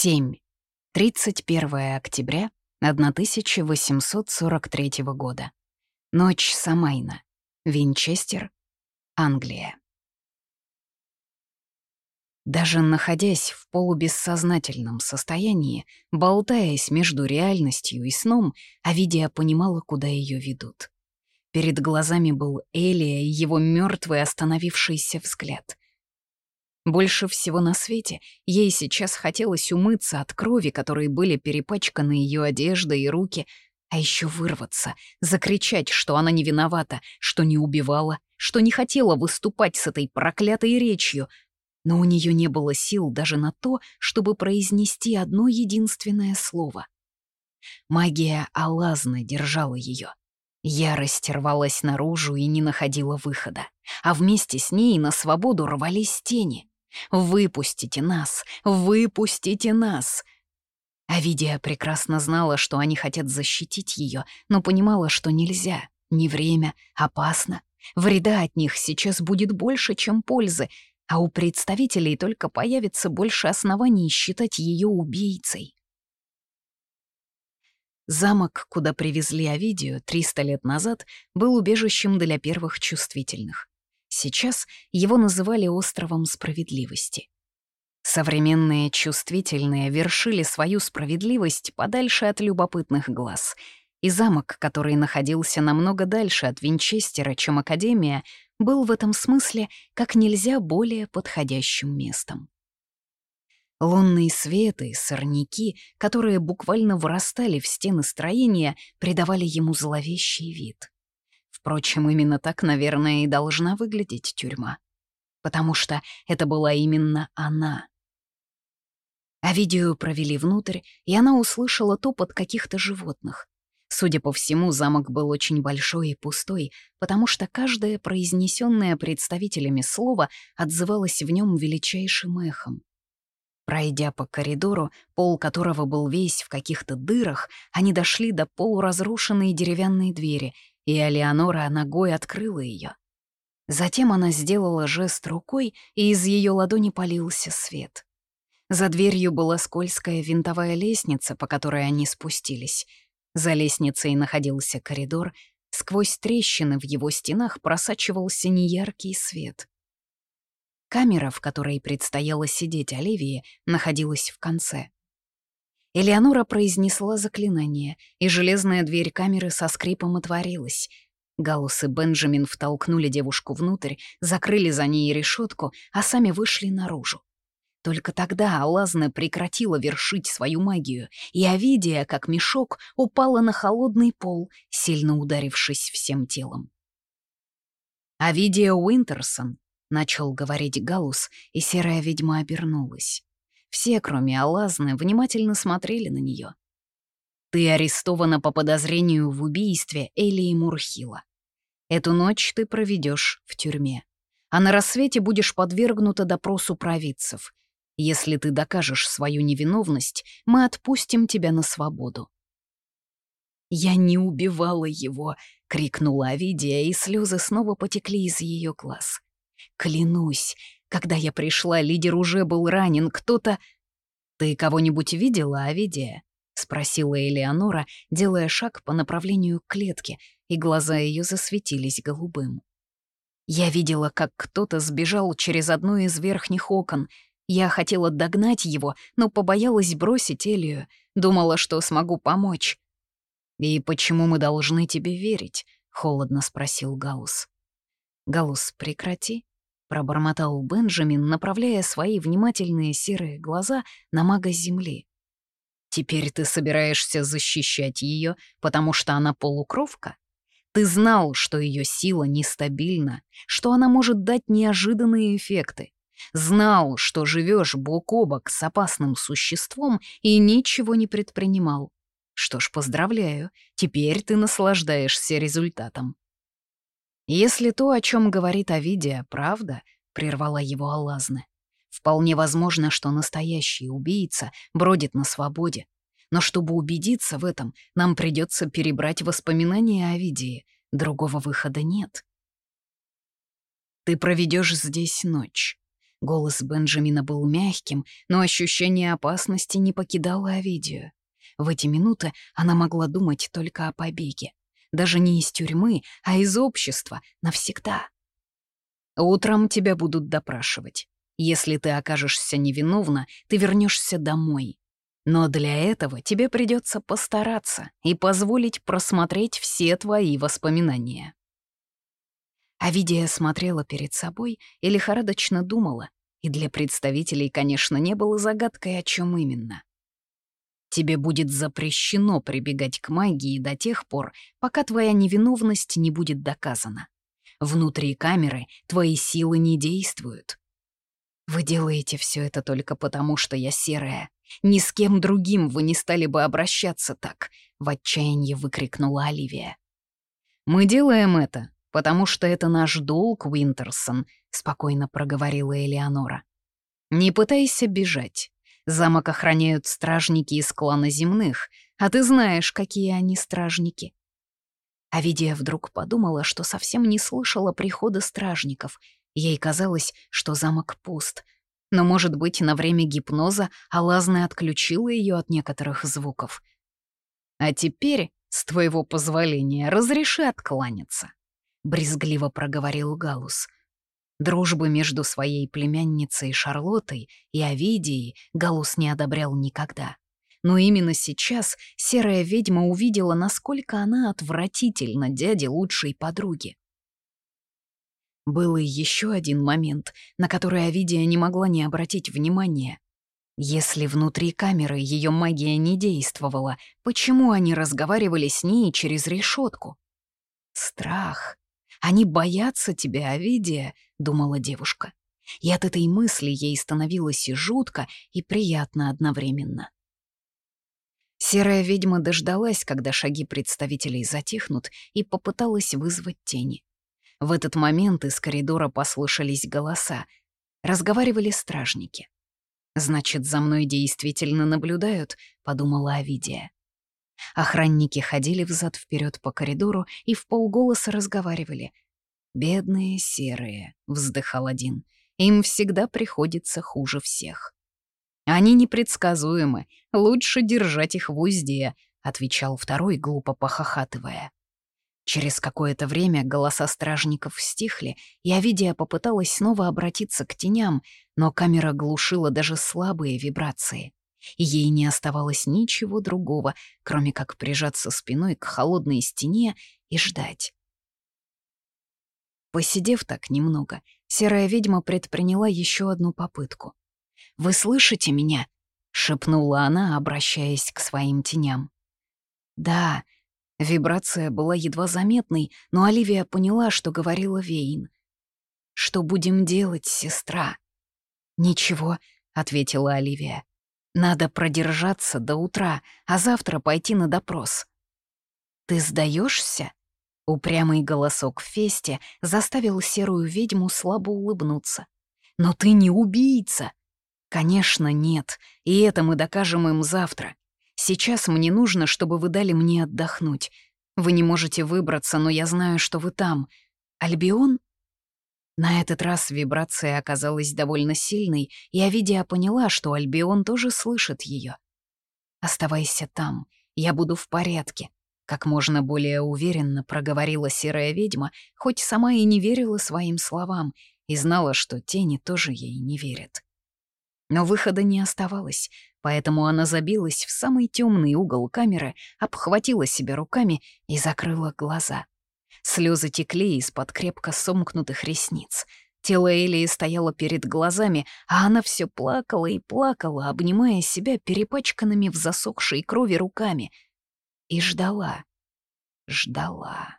7. 31 октября 1843 года. Ночь Самайна. Винчестер, Англия. Даже находясь в полубессознательном состоянии, болтаясь между реальностью и сном, Авидия понимала, куда ее ведут. Перед глазами был Элия и его мертвый остановившийся взгляд. Больше всего на свете ей сейчас хотелось умыться от крови, которой были перепачканы ее одежда и руки, а еще вырваться, закричать, что она не виновата, что не убивала, что не хотела выступать с этой проклятой речью. Но у нее не было сил даже на то, чтобы произнести одно единственное слово. Магия Алазны держала ее. Ярость рвалась наружу и не находила выхода, а вместе с ней на свободу рвались тени. «Выпустите нас! Выпустите нас!» Авидия прекрасно знала, что они хотят защитить ее, но понимала, что нельзя. Не время, опасно. Вреда от них сейчас будет больше, чем пользы, а у представителей только появится больше оснований считать ее убийцей. Замок, куда привезли Авидию 300 лет назад, был убежищем для первых чувствительных. Сейчас его называли островом справедливости. Современные чувствительные вершили свою справедливость подальше от любопытных глаз, и замок, который находился намного дальше от Винчестера, чем Академия, был в этом смысле как нельзя более подходящим местом. Лунные светы, сорняки, которые буквально вырастали в стены строения, придавали ему зловещий вид. Впрочем, именно так, наверное, и должна выглядеть тюрьма. Потому что это была именно она. А видео провели внутрь, и она услышала топот каких-то животных. Судя по всему, замок был очень большой и пустой, потому что каждое произнесенное представителями слово отзывалось в нем величайшим эхом. Пройдя по коридору, пол которого был весь в каких-то дырах, они дошли до полуразрушенной деревянной двери и Алеонора ногой открыла ее. Затем она сделала жест рукой, и из ее ладони полился свет. За дверью была скользкая винтовая лестница, по которой они спустились. За лестницей находился коридор, сквозь трещины в его стенах просачивался неяркий свет. Камера, в которой предстояло сидеть Оливии, находилась в конце. Элеонора произнесла заклинание, и железная дверь камеры со скрипом отворилась. Галус и Бенджамин втолкнули девушку внутрь, закрыли за ней решетку, а сами вышли наружу. Только тогда Алазна прекратила вершить свою магию, и Авидия, как мешок, упала на холодный пол, сильно ударившись всем телом. «Авидия Уинтерсон», — начал говорить Галус, и серая ведьма обернулась. Все, кроме Алазны, внимательно смотрели на нее. «Ты арестована по подозрению в убийстве Элии Мурхила. Эту ночь ты проведешь в тюрьме, а на рассвете будешь подвергнута допросу провидцев. Если ты докажешь свою невиновность, мы отпустим тебя на свободу». «Я не убивала его!» — крикнула Авидия, и слезы снова потекли из ее глаз. «Клянусь, когда я пришла, лидер уже был ранен, кто-то... «Ты кого-нибудь видела, Авидия?» — спросила Элеонора, делая шаг по направлению к клетке, и глаза ее засветились голубым. Я видела, как кто-то сбежал через одно из верхних окон. Я хотела догнать его, но побоялась бросить Элию, думала, что смогу помочь. «И почему мы должны тебе верить?» — холодно спросил Гаус. «Гаус, прекрати», — пробормотал Бенджамин, направляя свои внимательные серые глаза на мага Земли. «Теперь ты собираешься защищать ее, потому что она полукровка? Ты знал, что ее сила нестабильна, что она может дать неожиданные эффекты. Знал, что живешь бок о бок с опасным существом и ничего не предпринимал. Что ж, поздравляю, теперь ты наслаждаешься результатом. «Если то, о чем говорит Авидия, правда», — прервала его Аллазна, «вполне возможно, что настоящий убийца бродит на свободе. Но чтобы убедиться в этом, нам придется перебрать воспоминания о Авидии. Другого выхода нет». «Ты проведешь здесь ночь. Голос Бенджамина был мягким, но ощущение опасности не покидало Овидию. В эти минуты она могла думать только о побеге. Даже не из тюрьмы, а из общества, навсегда. «Утром тебя будут допрашивать. Если ты окажешься невиновна, ты вернешься домой. Но для этого тебе придется постараться и позволить просмотреть все твои воспоминания. Авидия смотрела перед собой и лихорадочно думала, и для представителей, конечно, не было загадкой, о чем именно. Тебе будет запрещено прибегать к магии до тех пор, пока твоя невиновность не будет доказана. Внутри камеры твои силы не действуют. Вы делаете все это только потому, что я серая, ни с кем другим вы не стали бы обращаться так», — в отчаянии выкрикнула Оливия. «Мы делаем это, потому что это наш долг, Уинтерсон», — спокойно проговорила Элеонора. «Не пытайся бежать. Замок охраняют стражники из клана земных, а ты знаешь, какие они стражники». Авидия вдруг подумала, что совсем не слышала прихода стражников. Ей казалось, что замок пуст — но, может быть, на время гипноза Алазна отключила ее от некоторых звуков. «А теперь, с твоего позволения, разреши откланяться», — брезгливо проговорил Галус. Дружбы между своей племянницей Шарлоттой и Овидией Галус не одобрял никогда. Но именно сейчас серая ведьма увидела, насколько она отвратительна дяде лучшей подруги. Был и еще один момент, на который Авидия не могла не обратить внимания. Если внутри камеры ее магия не действовала, почему они разговаривали с ней через решетку? Страх. Они боятся тебя, Авидия, думала девушка. И от этой мысли ей становилось и жутко, и приятно одновременно. Серая ведьма дождалась, когда шаги представителей затихнут, и попыталась вызвать тени. В этот момент из коридора послышались голоса. Разговаривали стражники. «Значит, за мной действительно наблюдают», — подумала Авидия. Охранники ходили взад вперед по коридору и в полголоса разговаривали. «Бедные серые», — вздыхал один, — «им всегда приходится хуже всех». «Они непредсказуемы, лучше держать их в узде», — отвечал второй, глупо похохатывая. Через какое-то время голоса стражников стихли, и Авидия попыталась снова обратиться к теням, но камера глушила даже слабые вибрации. И ей не оставалось ничего другого, кроме как прижаться спиной к холодной стене и ждать. Посидев так немного, серая ведьма предприняла еще одну попытку. «Вы слышите меня?» — шепнула она, обращаясь к своим теням. «Да», Вибрация была едва заметной, но Оливия поняла, что говорила Вейн. «Что будем делать, сестра?» «Ничего», — ответила Оливия. «Надо продержаться до утра, а завтра пойти на допрос». «Ты сдаешься? Упрямый голосок в фесте заставил серую ведьму слабо улыбнуться. «Но ты не убийца!» «Конечно, нет, и это мы докажем им завтра. Сейчас мне нужно, чтобы вы дали мне отдохнуть. Вы не можете выбраться, но я знаю, что вы там. Альбион?» На этот раз вибрация оказалась довольно сильной, и Авидия поняла, что Альбион тоже слышит ее. «Оставайся там, я буду в порядке», — как можно более уверенно проговорила серая ведьма, хоть сама и не верила своим словам, и знала, что тени тоже ей не верят. Но выхода не оставалось, поэтому она забилась в самый темный угол камеры, обхватила себя руками и закрыла глаза. Слезы текли из-под крепко сомкнутых ресниц. Тело Элии стояло перед глазами, а она все плакала и плакала, обнимая себя перепачканными в засохшей крови руками. И ждала, ждала.